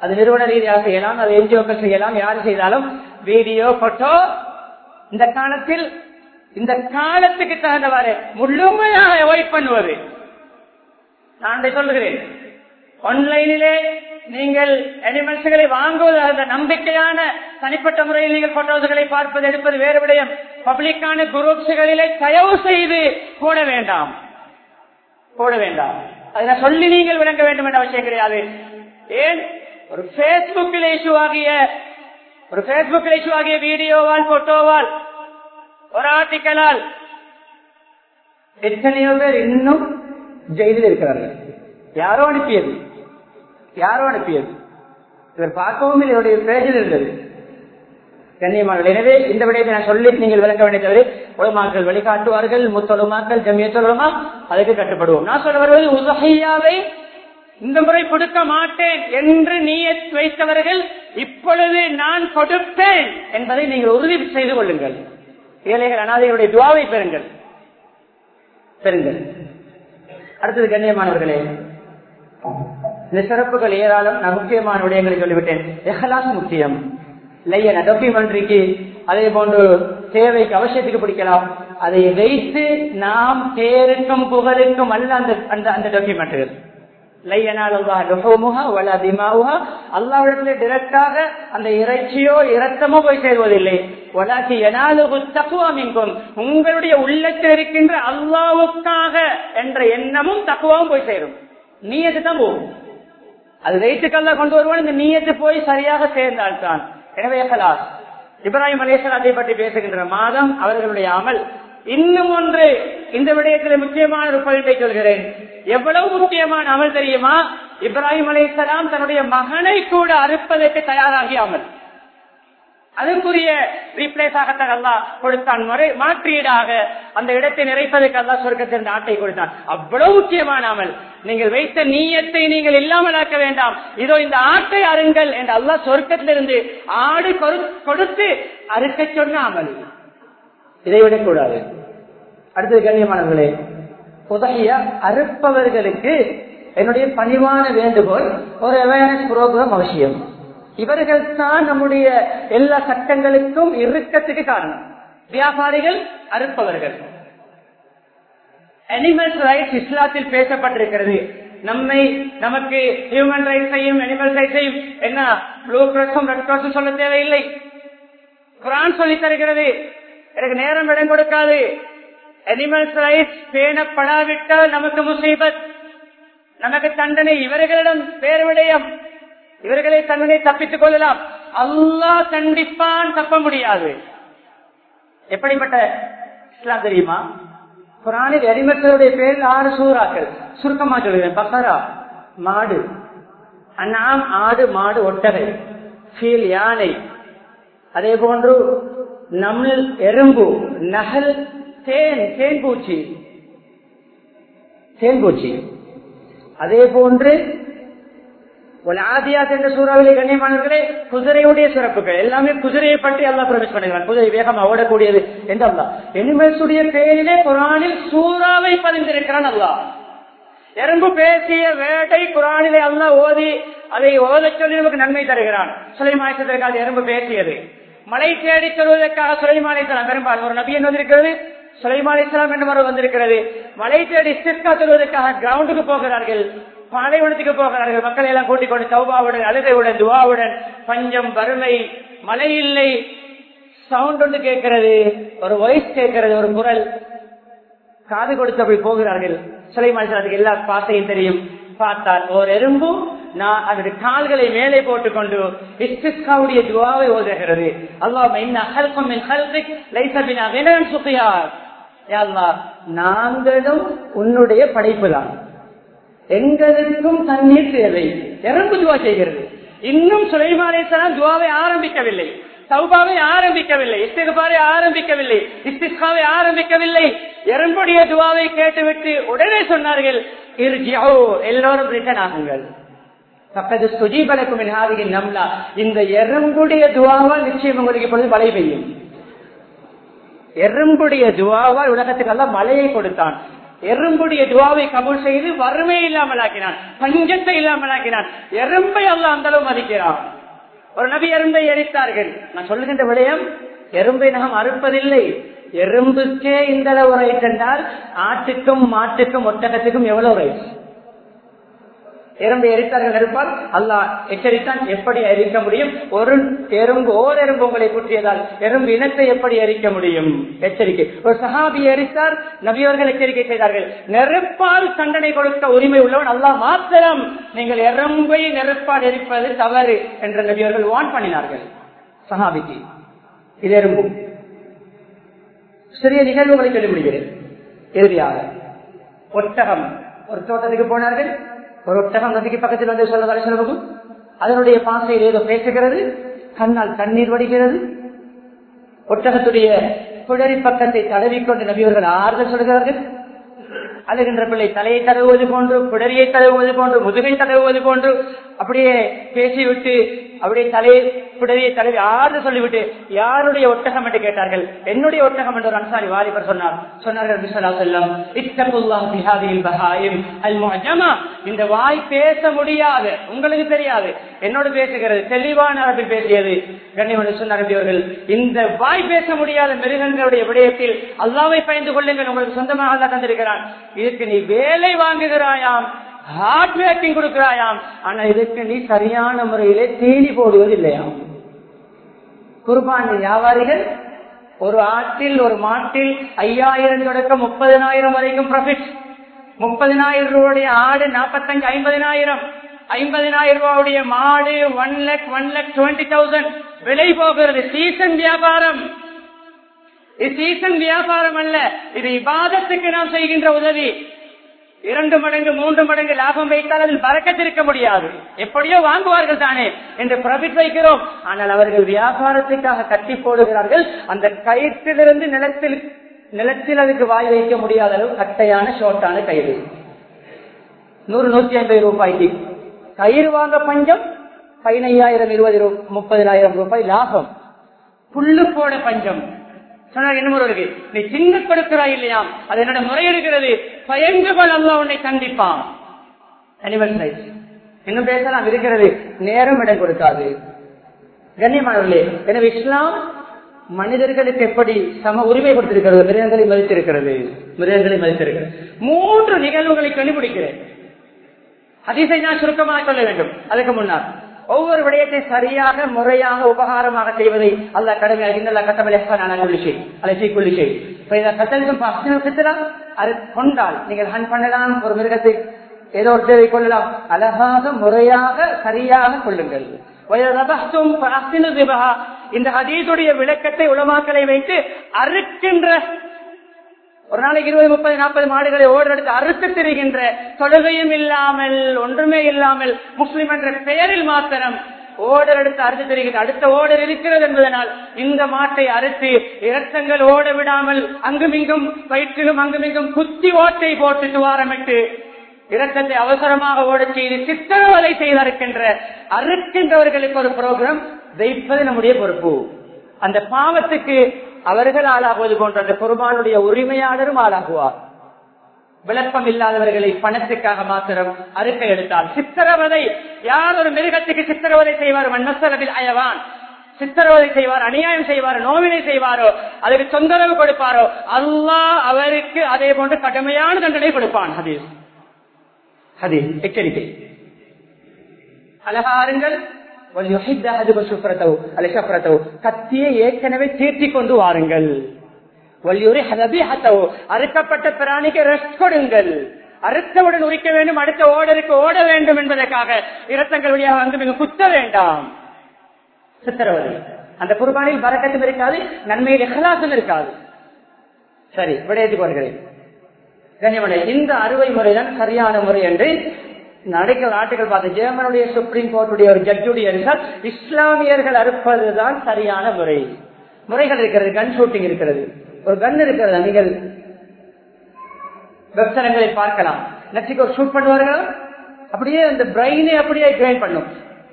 அது நிறுவன ரீதியாக செய்யலாம் அது என்ஜிஓக்கள் செய்யலாம் யார் செய்தாலும் வீடியோ போட்டோ இந்த காலத்தில் இந்த காலத்துக்கு தகுந்தவாறு முழுமையாக அவாய்ட் பண்ணுவது. நான் சொல்லுகிறேன். ஆன்லைனிலே நீங்கள் அனிமல்ஸ்களை வாங்குவது அந்த நம்பிக்கையான தனிப்பட்ட முறையில் நீங்கள் போட்டோஸ்களை பார்ப்பது எடுப்பது வேறு விடயம். பப்ளிக்கான குரூப்ஸ்களிலே தயவு செய்து போட வேண்டாம். போட வேண்டாம். அதை சொல்லி நீங்கள் விளங்க வேண்டும் என்ற அவசியம் கிடையாது. ஏன்? ஒரு பேஸ்புக்கில் இஷ்யூ ஆகிய ஒரு பேஸ்புக்கில் இஷ்யூ ஆகிய வீடியோவால் போட்டோவால் ஒரு ஆர்டிக்கலால் எத்தனையோ பேர் இன்னும் ஜெயிலில் இருக்கிறார்கள். யாரோ அனுப்பியது. யாரோ அனுப்பியது. இவர் பார்க்கவும் இல்லை இவருடைய பேஜில் இருந்தது. கண்ணியமானது எனவே இந்த விடயத்தை நான் சொல்லி நீங்கள் விளங்க வேண்டியது உலமாக்கள் வழிகாட்டுவார்கள் முத்தொழுமாக்கள் ஜமியத்தொழுமா அதுக்கு கட்டுப்படுவோம். நான் சொல்ல வருவது உதகையாவை இந்த முறை கொடுக்க மாட்டேன் என்று நீய வைத்தவர்கள் இப்பொழுது நான் கொடுப்பேன் என்பதை நீங்கள் உறுதி செய்து கொள்ளுங்கள். ஏழைகள் அனாதைகளுடைய துவாவை பெறுங்கள். பெறுங்கள். அடுத்தது கண்ணியமானவர்களே இந்த சிறப்புகள் ஏராளம். நான் முக்கியமான விடயங்களை சொல்லிவிட்டேன். எஹலாஸ் முக்கியம். லையன டாக்குமெண்ட்ரிக்கு அதே போன்று தேவைக்கு அவசியத்துக்கு பிடிக்கலாம். அதை வைத்து நாம் பேருக்கும் புகழுக்கும் அல்ல அந்த அந்த அந்த டாக்குமெண்ட்டுகள் அல்லாவிடத்திலே டிரெக்டாக அந்த இறைச்சியோ இரத்தமோ போய் சேர்வதில்லை. உங்களுடைய உள்ளத்தில் இருக்கின்ற அல்லாவுக்காக என்ற எண்ணமும் தக்குவாவும் போய் சேரும். நீயத்து தான் போகும். அது வைத்துக்கல்ல கொண்டு வருவான் இந்த நீயத்து போய் சரியாக சேர்ந்தால்தான். எனவே கலாஸ் இப்ராஹிம் அலேசன் அதை பற்றி பேசுகின்ற மாதம் அவர்களுடைய அமல் இன்னும் ஒன்று இந்த விடயத்தில் முக்கியமான ஒரு பதிவை சொல்கிறேன். எவ்வளவு முக்கியமான அமல் தெரியுமா? இப்ராஹிம் அலைசலாம் தன்னுடைய மகனை கூட அறுப்பதற்கு தயாராகி அமல். அதுக்குரிய ரீப்ளேஸாகத்தான் அல்லா கொடுத்தான். முறை மாற்றீடாக அந்த இடத்தை நிறைப்பதற்கு அல்லா சொர்க்கத்தின் ஆட்டை கொடுத்தான். அவ்வளவு முக்கியமான அமல். நீங்கள் வைத்த நீயத்தை நீங்கள் இல்லாமல் ஆக்க வேண்டாம். இதோ இந்த ஆட்டை அருங்கள் என்று அல்லா சொர்க்கத்திலிருந்து ஆடு கொடுத்து அறுக்க சொன்ன அமல். இதை விடக்கூடாது அடுத்தது கண்ணியமானவர்களே புதைய அறுப்பவர்களுக்கு என்னுடைய பணிவான வேண்டுகோள் ஒரு அவேர்னஸ் புரோகிராம் அவசியம். இவர்கள் தான் நம்முடைய எல்லா சட்டங்களுக்கும் இறுக்கத்துக்கு காரணம். வியாபாரிகள் அறுப்பவர்கள். அனிமல்ஸ் ரைட்ஸ் இஸ்லாத்தில் பேசப்பட்டிருக்கிறது. நம்மை நமக்கு ஹியூமன் ரைட்ஸையும் அனிமல் ரைட்ஸையும் என்ன? ப்ளூ கிராஸும் ரெட் கிராஸும் சொல்ல தேவையில்லை. குரான் சொல்லி தருகிறது எனக்கு நேரம் இடம் கொடுக்காது. அனிமல்ஸ் ரைட்ஸ் பேணப்படாவிட்டால் நமக்கு முசீபத். நமக்கு தண்டனை இவர்களிடம் பேர் விடயம். இவர்களை தண்டனை தப்பித்துக் கொள்ளலாம். அல்லாஹ் கண்டிப்பான் தப்ப முடியாது. எப்படிப்பட்ட இஸ்லாம் தெரியுமா? குரானில் அடிமக்களுடைய பேரில் ஆறு சூறாக்கள். சுருக்கமா சொல்லுவேன் பசரா மாடு. அண்ணாம் ஆடு மாடு ஒட்டகை. ஃபீல் யானை. அதே போன்று நமிழ் எறும்பு நகல் தேன் தேன்பூச்சி. தேன்பூச்சி. அதே போன்று ஆதியாத் என்ற சூறாவிலே கண்ணியமானவர்களே குதிரையுடைய சிறப்புகள் எல்லாமே குதிரையை பற்றி அல்லா பிரவேச பண்ணுகிறான் குதிரை வேகம் ஓடக்கூடியது என்று அல்லா எனிமல்ஸ் உடைய பேரிலே குரானில் சூறாவை பதிந்திருக்கிறான் அல்லா எறும்பு பேசிய வேட்டை குரானிலே அல்லா ஓதி அதை ஓத சொல்லி நமக்கு நன்மை தருகிறான். சிலை அது எறும்பு பேசியது. மலை தேடி சொல்வதற்காக சுலைமாலேசலாம் பெரும்பாலும் ஒரு நபியன் வந்திருக்கிறது? சுலைமாலேசலாம் என்று மறு வந்திருக்கிறது. மலை தேடி இஸ்திஸ்கா சொல்வதற்காக கிரவுண்டுக்கு போகிறார்கள் பாலைவனத்துக்கு போகிறார்கள் மக்களை எல்லாம் கூட்டிக் கொண்டு சௌபாவுடன் அழுகையுடன் துவாவுடன் பஞ்சம் வறுமை மழை இல்லை. சவுண்ட் ஒன்று கேட்கிறது ஒரு வாய்ஸ் கேட்கிறது ஒரு குரல். காது கொடுத்து அப்படி போகிறார்கள். சுலைமாலேசலத்துக்கு எல்லா பாசையும் தெரியும். பார்த்தால் ஓர் எறும்பும் நான் அதனுடைய கால்களை மேலே போட்டுக்கொண்டு இஸ்திஸ்காவுடைய துவாவை ஓதுகிறது. அல்லாஹ் நாங்களும் உன்னுடைய படைப்பு தான் எங்களுக்கும் தண்ணீர் தேவை. எறும்பு துவா செய்கிறது. இன்னும் சுலைமானேஸ்வரன் துவாவை ஆரம்பிக்கவில்லை. சௌபாவை ஆரம்பிக்கவில்லை. இஸ்திகாரை ஆரம்பிக்கவில்லை. இஸ்திஸ்காவை ஆரம்பிக்கவில்லை. எறும்புடைய துவாவை கேட்டுவிட்டு உடனே சொன்னார்கள் எல்லோரும் ரிட்டர்ன் ஆகுங்கள். பக்கத்து சுஜீபலக்கும் என் நம்லா இந்த எறும்புடைய துவாவால் நிச்சயம் உங்களுக்கு இப்பொழுது மழை பெய்யும். எறும்புடைய துவாவால் உலகத்துக்கெல்லாம் மழையை கொடுத்தான். எறும்புடைய துவாவை கபூல் செய்து வறுமை இல்லாமல் ஆக்கினான். பஞ்சத்தை இல்லாமல் ஆக்கினான். எறும்பை அல்ல அந்த அளவு மதிக்கிறான். ஒரு நபி எறும்பை எரித்தார்கள். நான் சொல்லுகின்ற விடயம் எறும்பை நாம் அறுப்பதில்லை. எறும்புக்கே இந்த அளவு ரைட் என்றால் ஆட்டுக்கும் மாட்டுக்கும் ஒட்டகத்துக்கும் எவ்வளவு ரைட் எறும்பு எரித்தார்கள் இருப்பால் அல்லாஹ் எச்சரித்தான் எப்படி எரிக்க முடியும்? ஒரு எறும்பு ஓர் எறும்பு உங்களை குற்றியதால் எறும்பு இனத்தை எப்படி எரிக்க முடியும்? எச்சரிக்கை. ஒரு சஹாபி எரித்தார் நபியவர்கள் எச்சரிக்கை செய்தார்கள். நெருப்பால் தண்டனை கொடுக்க உரிமை உள்ளவன் அல்லாஹ் மாத்திரம் நீங்கள் எறும்பை நெருப்பால் எரிப்பது தவறு என்ற நபியவர்கள் வான் பண்ணினார்கள். சஹாபிக்கு. இது எறும்பு சிறிய நிகழ்வுகளை சொல்லி முடிகிறேன் இறுதியாக ஒட்டகம். ஒரு தோட்டத்துக்கு போனார்கள். ஒரு ஒட்டகம் நதிக்கு பக்கத்தில் வந்து சொல்ல சொல்லுவது அதனுடைய பாசையில் ஏதோ பேசுகிறது. கண்ணால் தண்ணீர் வடிகிறது. ஒட்டகத்துடைய குழறி பக்கத்தை தடவிக்கொண்டு நபியவர்கள் ஆறுதல் சொல்கிறார்கள். அழுகின்ற பிள்ளை தலையை தடவுவது போன்று குடரியை தடவுவது போன்று முதுகை தடவுவது போன்று அப்படியே பேசிவிட்டு அவருடைய தலையை குடரியை தலைவி ஆறு சொல்லிவிட்டு யாருடைய ஒட்டகம்? என்று கேட்டார்கள். என்னுடைய ஒட்டகம்? என்று ஒரு அன்சாரி வாலிபர் சொன்னார். சொன்னார்கள் பிஸ்வலா செல்லம் இத்தகுல்லாஹ் பிஹாதில் பஹாயிம் அல் இந்த வாய் பேச முடியாது உங்களுக்கு தெரியாது. என்னோடு பேசுகிறது தெளிவான அரபில் பேசியது. கண்ணியமன் சொன்னார் இந்த வாய் பேச முடியாத மிருகங்களுடைய விடயத்தில் அல்லாவை பயந்து கொள்ளுங்கள். உங்களுக்கு சொந்தமாக தான் தந்திருக்கிறான். இதுக்கு நீ வேலை வாங்குகிறாயாம். Heart waking கொடுக்கிறாயாம். ஆனா இதுக்கு நீ சரியான முறையிலே தீனி போடுவது இல்லையாம் குருபான் வியாபாரிகள் ஒரு ஆட்டில் ஒரு மாட்டில் ஐயாயிரம் தொடக்கம் முப்பதினாயிரம் வரைக்கும் ப்ராஃபிட் முப்பதினாயிரம் ரூபாய் ஆடு நாற்பத்தஞ்சு ஐம்பதினாயிரம். ஐம்பதினாயிரம் ரூபாவுடைய மாடு one lakh one lakh twenty thousand விலை போகிறது. சீசன் வியாபாரம். இது சீசன் வியாபாரம் அல்ல. இது இபாதத்துக்கு நாம் செய்கின்ற உதவி. இரண்டு மடங்கு மூன்று மடங்கு லாபம் வைத்தால் அதில் பறக்கத்திருக்க முடியாது. எப்படியோ வாங்குவார்கள் தானே என்று ப்ராஃபிட் வைக்கிறோம். ஆனால் அவர்கள் வியாபாரத்துக்காக கட்டி போடுகிறார்கள். அந்த கயிற்றிலிருந்து நிலத்தில் நிலத்தில் அதுக்கு வாய் வைக்க முடியாத அளவு கட்டையான ஷோட்டான கயிறு. நூறு நூத்தி ஐம்பது ரூபாய்க்கு கயிறு வாங்க பஞ்சம் பதினையாயிரம் இருபது ரூ- முப்பதினாயிரம் ரூபாய் லாபம். புல்லு போட பஞ்சம். சொன்னார் இன்னும் ஒருவருக்கு நீ சின்ன கொடுக்கிறாய் இல்லையாம் அது என்னோட முறையெடுக்கிறது பயந்து அல்ல உன்னை கண்டிப்பான் அனிமல் ரைட்ஸ் இன்னும் பேசலாம். இருக்கிறது. நேரம் இடம் கொடுக்காது. கண்ணியமானவர்களே எனவே இஸ்லாம் மனிதர்களுக்கு எப்படி சம உரிமை கொடுத்திருக்கிறது? மிருகங்களை மதித்திருக்கிறது. மிருகங்களை மதித்திருக்கிறது. மூன்று நிகழ்வுகளை கண்டுபிடிக்கிறேன். அதிசை நான் சுருக்கமாக சொல்ல வேண்டும். அதுக்கு முன்னால். ஒவ்வொரு விடயத்தை சரியாக முறையாக உபகாரமாக செய்வதை அல்லா கடமையாக கட்டமலை அது கொண்டால் நீங்கள் ஹன் பண்ணலாம் ஒரு மிருகத்தை ஏதோ ஒரு தேவை கொள்ளலாம். அழகாக முறையாக சரியாக கொள்ளுங்கள். இந்த ஹதீதுடைய விளக்கத்தை உளமாக்கலை வைத்து அறுக்கின்ற ஒரு நாளைக்கு இருபது முப்பது நாற்பது மாடுகளை ஓடெடுத்து அறுத்து திரிகின்ற தொழுகையும் இல்லாமல் ஒன்றுமே இல்லாமல் முஸ்லிம் என்ற பெயரில் மாத்திரம் ஓடர் எடுத்து அறுத்து தெரிகிறது அடுத்த ஓடர் இருக்கிறது என்பதனால் இந்த மாட்டை அறுத்து இரத்தங்கள் ஓட விடாமல் அங்குமிங்கும் வயிற்றிலும் அங்குமிங்கும் குத்தி ஓட்டை போட்டு துவாரமிட்டு இரத்தத்தை அவசரமாக ஓடச் செய்து சித்திரவதை செய்து அறுக்கின்ற அறுக்கின்றவர்களுக்கு ஒரு புரோகிராம் வைப்பது நம்முடைய பொறுப்பு. அந்த பாவத்துக்கு அவர்கள் ஆளாகுவது போன்ற அந்த குர்பானுடைய உரிமையாளரும் ஆளாகுவார். விளப்பம் இல்லாதவர்களை பணத்துக்காக மாத்திரம் அறுக்க எடுத்தால் சித்திரவதை யார் ஒரு மிருகத்துக்கு சித்திரவதை செய்வார்? மன்னசரவில் அயவான். சித்திரவதை செய்வார் அநியாயம் செய்வார் நோவினை செய்வாரோ அதற்கு தொந்தரவு கொடுப்பாரோ அல்லாஹ் அவருக்கு அதே போன்று கடுமையான தண்டனை கொடுப்பான். ஹதீஸ். ஹதீஸ் எச்சரிக்கை. அலகாருங்கள் கத்தியை ஏற்கனவே தீர்த்தி கொண்டு வாருங்கள் அறுக்கப்பட்ட பிராணிக்கு ரெஸ்ட் கொடுங்கள் அறுத்தவுடன் உரிக்க வேண்டும் அடுத்த ஓடருக்கு ஓட வேண்டும் என்பதற்காக இரத்தங்கள் வழியாக வந்து மிக குத்த வேண்டாம் சித்திரவதை அந்த குர்பானில் பறக்கத்தும் இருக்காது நன்மையில் எகலாசும் இருக்காது சரி விடையத்துக்கு வருகிறேன் கண்ணியமனை இந்த அறுவை முறைதான் சரியான முறை என்று நடக்கிற நாட்டுகள் பார்த்த ஜெர்மனுடைய சுப்ரீம் கோர்ட்டுடைய ஒரு ஜட்ஜுடைய ரிசல்ட் இஸ்லாமியர்கள் அறுப்பதுதான் சரியான முறை. முறைகள் இருக்கிறது கன் ஷூட்டிங் இருக்கிறது. ஒரு கன் இருக்கிறது? நீங்கள் வெப்சரங்களை பார்க்கலாம். நெக்ஸ்ட் ஒரு ஷூட் பண்ணுவார்கள்? அப்படியே அந்த பிரெயினை அப்படியே கிரைண்ட் பண்ணும்.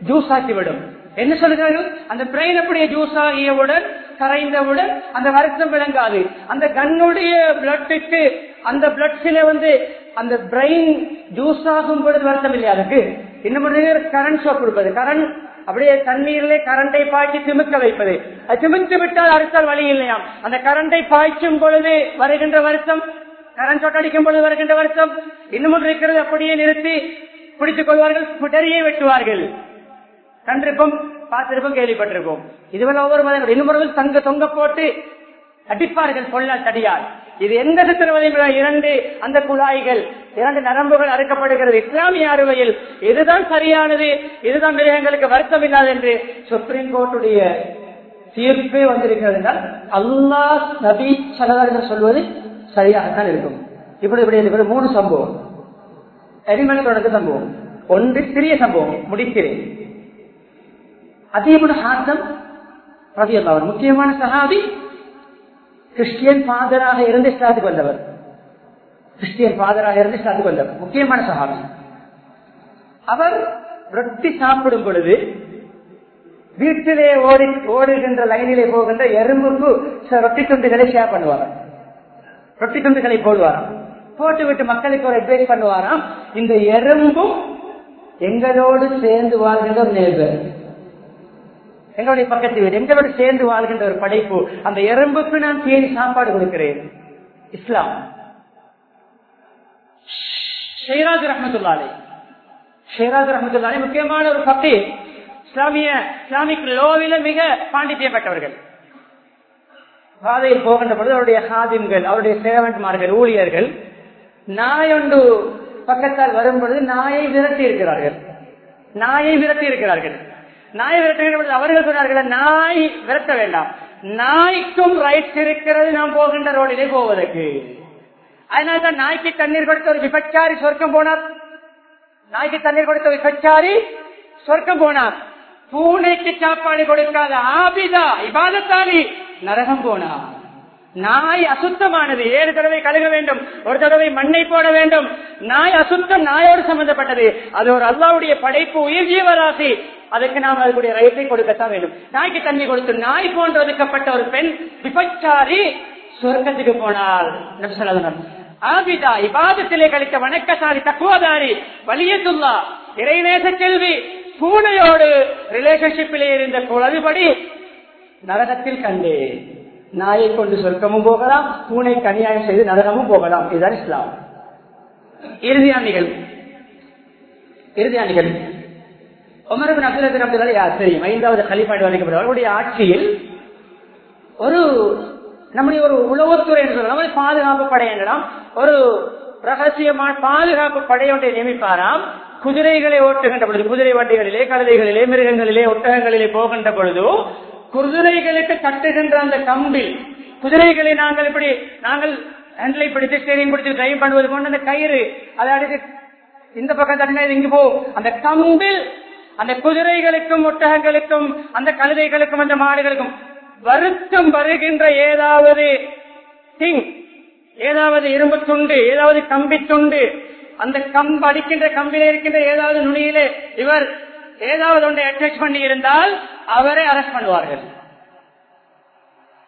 ஜூஸ் ஆக்கி விடும். என்ன சொல்லுகிறார்கள்? அந்த பிரெயின் அப்படியே ஜூஸ் ஆகியவுடன் கரைந்தவுடன் அந்த வருத்தம் விளங்காது. அந்த கண்ணுடைய பிளட்டுக்கு அந்த பிளட்ஸில வந்து அந்த பிரெயின் ஜூஸ் ஆகும் பொழுது வருத்தம் இல்லையா அதுக்கு? இன்னும் கரண்ட் ஷாக் கொடுப்பது. கரண்ட் அப்படியே தண்ணீரிலே கரண்டை பாய்ச்சி திமுக்க வைப்பது. அது திமித்து விட்டால் அடுத்தால் வழி இல்லையாம் அந்த கரண்டை பாய்ச்சும் பொழுது வருகின்ற வருத்தம் கரண்ட் ஷாக் அடிக்கும் பொழுது வருகின்ற வருத்தம் இன்னமும் இருக்கிறது அப்படியே நிறுத்தி பிடித்துக் கொள்வார்கள் புடரியே வெட்டுவார்கள். கண்டிருப்போம் பார்த்திருப்போம் கேள்விப்பட்டிருப்போம். இதுவரை ஒவ்வொரு மதங்கள். இன்னும் தங்க தொங்க போட்டு அடிப்பார்கள் பொல்லா தடியால். இது எந்த சித்திரவதை இரண்டு அந்த குழாய்கள் இரண்டு நரம்புகள் அறுக்கப்படுகிறது. இஸ்லாமிய அறுவையில் இதுதான் சரியானது இதுதான் மிருகங்களுக்கு வருத்தம் இல்லாது என்று சுப்ரீம் கோர்ட்டுடைய தீர்ப்பே வந்திருக்கிறது என்றால் அல்லாஹ் நபி சலதார் என்று சொல்வது சரியாகத்தான் இருக்கும். இப்படி இப்படி இருக்கிற மூணு சம்பவம். எரிமலைக்கு சம்பவம். ஒன்று சிறிய சம்பவம் முடிக்கிறேன். அதேபோல ஹாசம் ரவி அவர் முக்கியமான சஹாபி கிறிஸ்டியன் ஃபாதராக இருந்து இஸ்லாத்துக்கு வந்தவர். கிறிஸ்டியன் ஃபாதராக இருந்து இஸ்லாத்துக்கு வந்தவர். முக்கியமான சகாபி அவர் ரொட்டி சாப்பிடும் பொழுது வீட்டிலே ஓடி ஓடுகின்ற லைனிலே போகின்ற எறும்புக்கு ரொட்டி துண்டுகளை ஷேர் பண்ணுவாராம். ரொட்டி துண்டுகளை போடுவாராம். போட்டு விட்டு மக்களுக்கு ஒரு அட்வைஸ் பண்ணுவாராம் இந்த எறும்பும் எங்களோடு சேர்ந்து வாழ்கின்ற ஒரு எங்களுடைய பக்கத்து வீடு எங்களோடு சேர்ந்து வாழ்கின்ற ஒரு படைப்பு அந்த எறும்புக்கு நான் தேடி சாப்பாடு கொடுக்கிறேன். இஸ்லாம். ஷெய்ராஜ் ரஹமத்துல்லாலே ஷெய்ராஜ் ரஹமத்துல்லாலே முக்கியமான ஒரு பக்தி இஸ்லாமிய இஸ்லாமிக் லோவில மிக பாண்டித்தியம் பெற்றவர்கள் பாதையில் போகின்ற பொழுது அவருடைய ஹாதிம்கள் அவருடைய சேவன்மார்கள் ஊழியர்கள் நாய் ஒன்று பக்கத்தால் வரும் பொழுது நாயை விரட்டி இருக்கிறார்கள். நாயை விரட்டி இருக்கிறார்கள். நாய் விரட்ட பொழுது அவர்கள் சொன்னார்கள் நாய் விரட்ட வேண்டாம். நாய்க்கும் ரைட்ஸ் இருக்கிறது நாம் போகின்ற ரோடிலே போவதற்கு. அதனால்தான் நாய்க்கு தண்ணீர் கொடுத்த ஒரு விபச்சாரி சொர்க்கம் போனார். நாய்க்கு தண்ணீர் கொடுத்த விபச்சாரி சொர்க்கம் போனார். பூனைக்கு சாப்பாடு கொடுக்காத ஆபிதா இபாதத்தாரி நரகம் போனார். நாய் அசுத்தமானது. ஏழு தடவை கழுக வேண்டும். ஒரு தடவை மண்ணை போட வேண்டும். நாய் அசுத்தம் நாயோடு சம்பந்தப்பட்டது. அது ஒரு அல்லாவுடைய படைப்பு உயிர் ஜீவராசி. அதுக்கு நாம் அதுக்குடைய ரைட்டை கொடுக்கத்தான் வேண்டும். நாய்க்கு தண்ணி கொடுத்து நாய் போன்று ஒதுக்கப்பட்ட ஒரு பெண் விபச்சாரி சொர்க்கத்துக்கு போனால் ஆபிதா இபாதத்திலே கழித்த வணக்கசாரி தக்குவதாரி வலியத்துல்லா இறைநேச கேள்வி பூனையோடு ரிலேஷன்ஷிப்பிலே இருந்த குழவிபடி நரகத்தில் கண்டேன். நாயை கொண்டு சொர்க்கமும் போகலாம் பூனை கனியாயம் செய்து நரகமும் போகலாம். இதுதான் இஸ்லாம். இறுதியாண்டிகள் இறுதியாண்டிகள் உமரபின் அப்துல் அப்துல்லா யார் தெரியும்? ஐந்தாவது கலிப்பாடு வழங்கப்படும் அவருடைய ஆட்சியில் ஒரு நம்முடைய ஒரு உளவுத்துறை என்று சொல்லலாம் பாதுகாப்பு படை என்றலாம் ஒரு ரகசியமான பாதுகாப்பு படையொன்றை நியமிப்பாராம். குதிரைகளை ஓட்டுகின்ற பொழுது குதிரை வண்டிகளிலே கழுதைகளிலே மிருகங்களிலே ஒட்டகங்களிலே போகின்ற பொழுது குதிரைகளுக்கு கட்டுகின்ற அந்த கம்பில் குதிரைகளை நாங்கள் இப்படி நாங்கள் ஹேண்டிலை பிடித்து ஸ்டேரிங் பிடித்து டிரைவ் பண்ணுவது போன்ற அந்த கயிறு அதை அடித்து இந்த பக்கம் தட்டினா இங்கு போ. அந்த கம்பில் அந்த குதிரைகளுக்கும் ஒட்டகங்களுக்கும் அந்த கழுதைகளுக்கும் அந்த மாடுகளுக்கும் வருத்தம் வருகின்ற ஏதாவது திங் ஏதாவது இரும்பு துண்டு ஏதாவது கம்பி துண்டு அந்த கம்பு அடிக்கின்ற கம்பில இருக்கின்ற ஏதாவது நுனியிலே இவர் ஏதாவது ஒன்றை அட்டாச் பண்ணி இருந்தால் அவரை அரெஸ்ட் பண்ணுவார்கள்.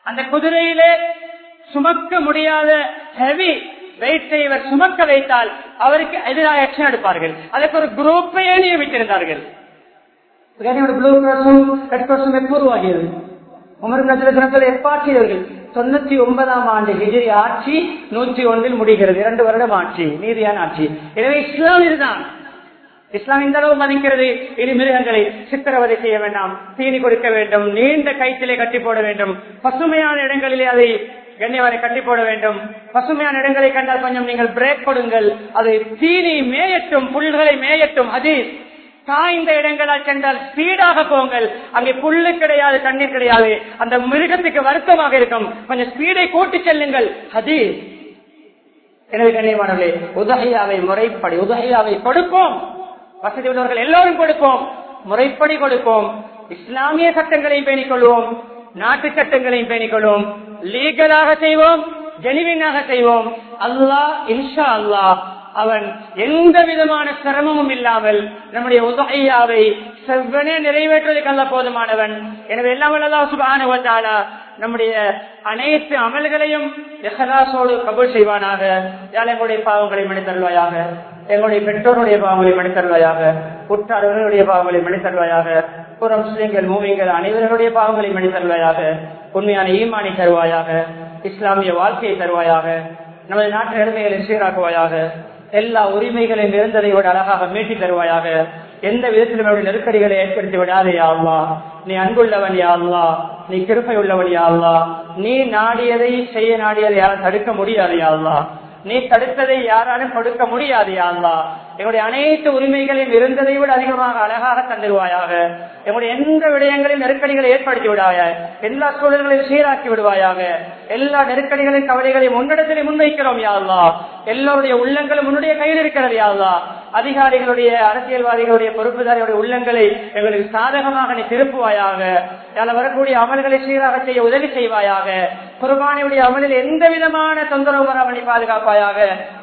அந்த குதிரையிலே சுமக்க முடியாத ஹெவி வெயிட்டை இவர் சுமக்க வைத்தால் அவருக்கு எதிராக ஆக்ஷன் எடுப்பார்கள். அதற்கு ஒரு குரூப்பையே நியமித்திருந்தார்கள். உருவாகியது. உமர் எப்பாட்சியவர்கள் தொண்ணூத்தி ஒன்பதாம் ஆண்டு ஹிஜிரி ஆட்சி நூற்றி ஒன்றில் முடிகிறது. இரண்டு வருடம் ஆட்சி நீதியான ஆட்சி. எனவே இஸ்லாமில் தான் இஸ்லாம் இந்த அளவு மதிக்கிறது. இனி மிருகங்களை சித்திரவதை செய்ய வேண்டாம். தீனி கொடுக்க வேண்டும். நீண்ட கைத்திலே கட்டி போட வேண்டும். பசுமையான இடங்களிலே அதை கண்ணியவரை கட்டி போட வேண்டும். பசுமையான இடங்களை கண்டால் கொஞ்சம் நீங்கள் பிரேக் கொடுங்கள். அது தீனி மேயட்டும் புல்களை மேயட்டும். அது காய்ந்த இடங்களால் சென்றால் ஸ்பீடாக போங்கள். அங்கே புல்லு கிடையாது தண்ணீர் கிடையாது. அந்த மிருகத்துக்கு வருத்தமாக இருக்கும். கொஞ்சம் ஸ்பீடை கூட்டி செல்லுங்கள். அது எனவே கண்ணியமானவர்களே உதகையாவை முறைப்படி உதகையாவை கொடுப்போம் வசதி உள்ளவர்கள் எல்லோரும் கொடுப்போம். முறைப்படி கொடுப்போம். இஸ்லாமிய சட்டங்களையும் பேணிக் கொள்வோம் நாட்டு சட்டங்களையும் பேணிக் கொள்வோம் லீகலாக செய்வோம். ஜெனிவினாக செய்வோம். அல்லாஹ் இன்ஷா அல்லாஹ் அவன் எந்த விதமான சிரமமும் இல்லாமல் நம்முடைய உதகையாவை செவ்வனே நிறைவேற்றுவதற்கு அல்ல போதுமானவன். எனவே எல்லாம் சுபான வந்தாலா நம்முடைய அனைத்து அமல்களையும் எஹராசோடு கபூல் செய்வானாக. யாழ் எங்களுடைய பாவங்களை மன்னித்தருள்வாயாக? எங்களுடைய பெற்றோருடைய பாவங்களை மன்னித்தருள்வாயாக உற்றார்களுடைய பாவங்களை மன்னித்தருள்வாயாக புற முஸ்லிம்கள் மூவிங்கள் அனைவருடைய பாவங்களை மன்னித்தருள்வாயாக உண்மையான ஈமானி தருவாயாக இஸ்லாமிய வாழ்க்கையை தருவாயாக நமது நாட்டு நிலைமைகளை சீராக்குவாயாக எல்லா உரிமைகளையும் இருந்ததை விட அழகாக மீட்டி தருவாயாக எந்த விதத்திலும் அவருடைய நெருக்கடிகளை ஏற்படுத்தி விடாதே யா நீ அன்புள்ளவன் யா நீ கிருப்பை உள்ளவன் யா நீ நாடியதை செய்ய நாடியதை யாரும் தடுக்க முடியாது யா நீ தடுத்ததை யாராலும் கொடுக்க முடியாது யா எங்களுடைய அனைத்து உரிமைகளையும் இருந்ததை விட அதிகமாக அழகாக தந்துடுவாயாக எங்களுடைய எந்த விடயங்களையும் நெருக்கடிகளை ஏற்படுத்தி விடாய எல்லா சூழல்களையும் சீராக்கி விடுவாயாக. எல்லா நெருக்கடிகளையும் கவலைகளையும் உன்னிடத்திலே முன்வைக்கிறோம் யா எல்லோருடைய உள்ளங்களும் உன்னுடைய கையில் இருக்கிறது யா அதிகாரிகளுடைய அரசியல்வாதிகளுடைய பொறுப்புதாரிகளுடைய உள்ளங்களை எங்களுக்கு சாதகமாக நீ திருப்புவாயாக. வரக்கூடிய அமல்களை சீராக செய்ய உதவி செய்வாயாக. குர்பானியுடைய அமலில் எந்த விதமான தொந்தரவு வராமல் பாதுகாப்பாயாக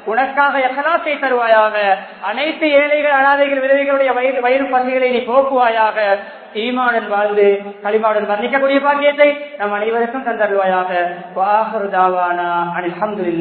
உனக்காக எக்கலாசை தருவாயாக அனைத்து ஏழைகள் அனாதைகள் விதவைகளுடைய வயிறு வயிறு பசிகளை நீ போக்குவாயாக ஈமாடன் வாழ்ந்து களிமாடன் வர்ணிக்கக்கூடிய பாக்கியத்தை நம் அனைவருக்கும் தந்தருவாயாக. வாஹரு தாவானா.